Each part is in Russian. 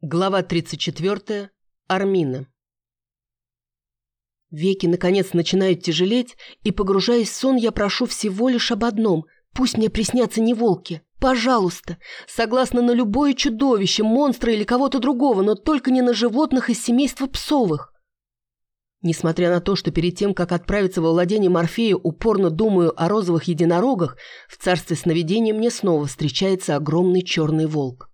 Глава 34. Армина. Веки, наконец, начинают тяжелеть, и, погружаясь в сон, я прошу всего лишь об одном. Пусть мне приснятся не волки. Пожалуйста. Согласна на любое чудовище, монстра или кого-то другого, но только не на животных из семейства псовых. Несмотря на то, что перед тем, как отправиться во владение Морфея, упорно думаю о розовых единорогах, в царстве сновидений мне снова встречается огромный черный волк.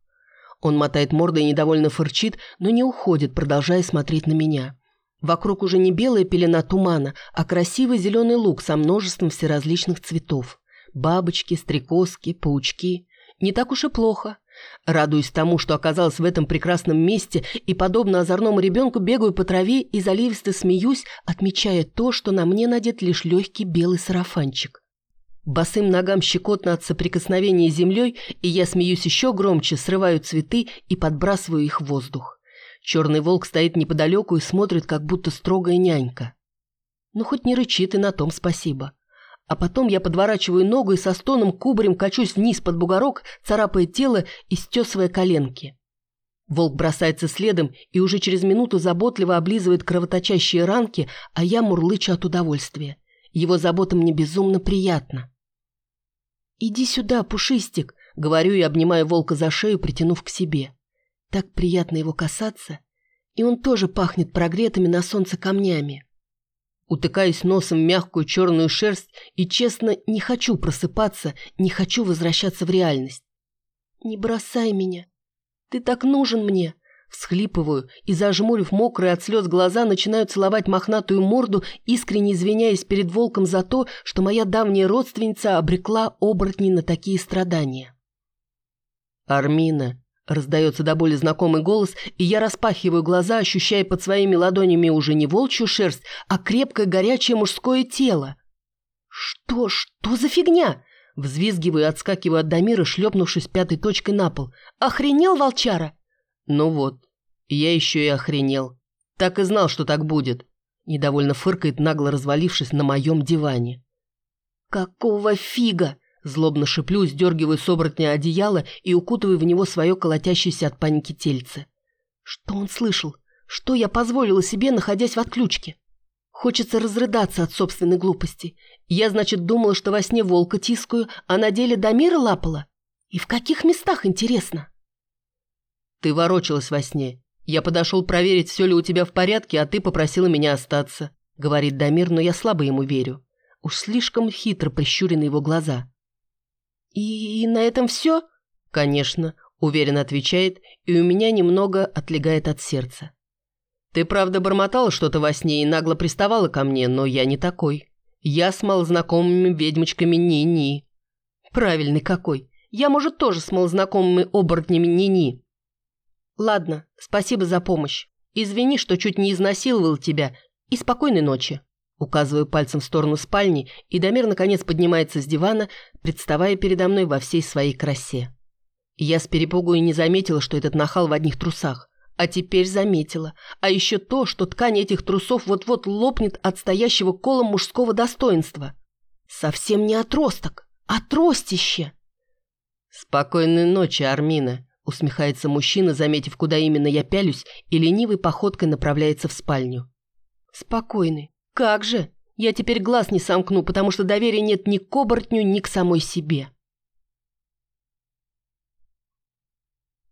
Он мотает мордой и недовольно фырчит, но не уходит, продолжая смотреть на меня. Вокруг уже не белая пелена тумана, а красивый зеленый луг со множеством всеразличных цветов. Бабочки, стрекозки, паучки. Не так уж и плохо. Радуюсь тому, что оказалась в этом прекрасном месте и, подобно озорному ребенку, бегаю по траве и заливисто смеюсь, отмечая то, что на мне надет лишь легкий белый сарафанчик. Босым ногам щекотно от соприкосновения с землей, и я смеюсь еще громче, срываю цветы и подбрасываю их в воздух. Черный волк стоит неподалеку и смотрит, как будто строгая нянька. Ну, хоть не рычит, и на том спасибо. А потом я подворачиваю ногу и со стоном кубарем качусь вниз под бугорок, царапая тело и стесывая коленки. Волк бросается следом и уже через минуту заботливо облизывает кровоточащие ранки, а я мурлычу от удовольствия. Его забота мне безумно приятна. «Иди сюда, Пушистик», — говорю и обнимаю волка за шею, притянув к себе. Так приятно его касаться, и он тоже пахнет прогретыми на солнце камнями. Утыкаюсь носом в мягкую черную шерсть и, честно, не хочу просыпаться, не хочу возвращаться в реальность. «Не бросай меня. Ты так нужен мне», Всхлипываю и, зажмурив мокрые от слез глаза, начинаю целовать мохнатую морду, искренне извиняясь перед волком за то, что моя давняя родственница обрекла оборотней на такие страдания. «Армина», — раздается до боли знакомый голос, и я распахиваю глаза, ощущая под своими ладонями уже не волчью шерсть, а крепкое горячее мужское тело. «Что, что за фигня?» Взвизгиваю и отскакиваю от Дамира, шлепнувшись пятой точкой на пол. «Охренел, волчара?» «Ну вот, я еще и охренел. Так и знал, что так будет». Недовольно фыркает, нагло развалившись на моем диване. «Какого фига?» Злобно шиплю, сдергиваю с оборотня одеяло и укутываю в него свое колотящееся от паники тельце. Что он слышал? Что я позволила себе, находясь в отключке? Хочется разрыдаться от собственной глупости. Я, значит, думала, что во сне волка тискаю, а на деле Дамира лапала? И в каких местах, интересно? Ты ворочалась во сне. Я подошел проверить, все ли у тебя в порядке, а ты попросила меня остаться», — говорит Дамир, но я слабо ему верю. Уж слишком хитро прищурены его глаза. «И, и на этом все?» «Конечно», — уверенно отвечает, и у меня немного отлегает от сердца. «Ты правда бормотала что-то во сне и нагло приставала ко мне, но я не такой. Я с малознакомыми ведьмочками ни-ни». «Правильный какой. Я, может, тоже с малознакомыми оборотнями ни-ни». «Ладно, спасибо за помощь. Извини, что чуть не изнасиловал тебя. И спокойной ночи». Указываю пальцем в сторону спальни, и Дамир наконец поднимается с дивана, представая передо мной во всей своей красе. Я с перепугу и не заметила, что этот нахал в одних трусах. А теперь заметила. А еще то, что ткань этих трусов вот-вот лопнет от стоящего колом мужского достоинства. Совсем не отросток, а тростище. «Спокойной ночи, Армина», Усмехается мужчина, заметив, куда именно я пялюсь, и ленивой походкой направляется в спальню. Спокойный. Как же? Я теперь глаз не сомкну, потому что доверия нет ни к оборотню, ни к самой себе.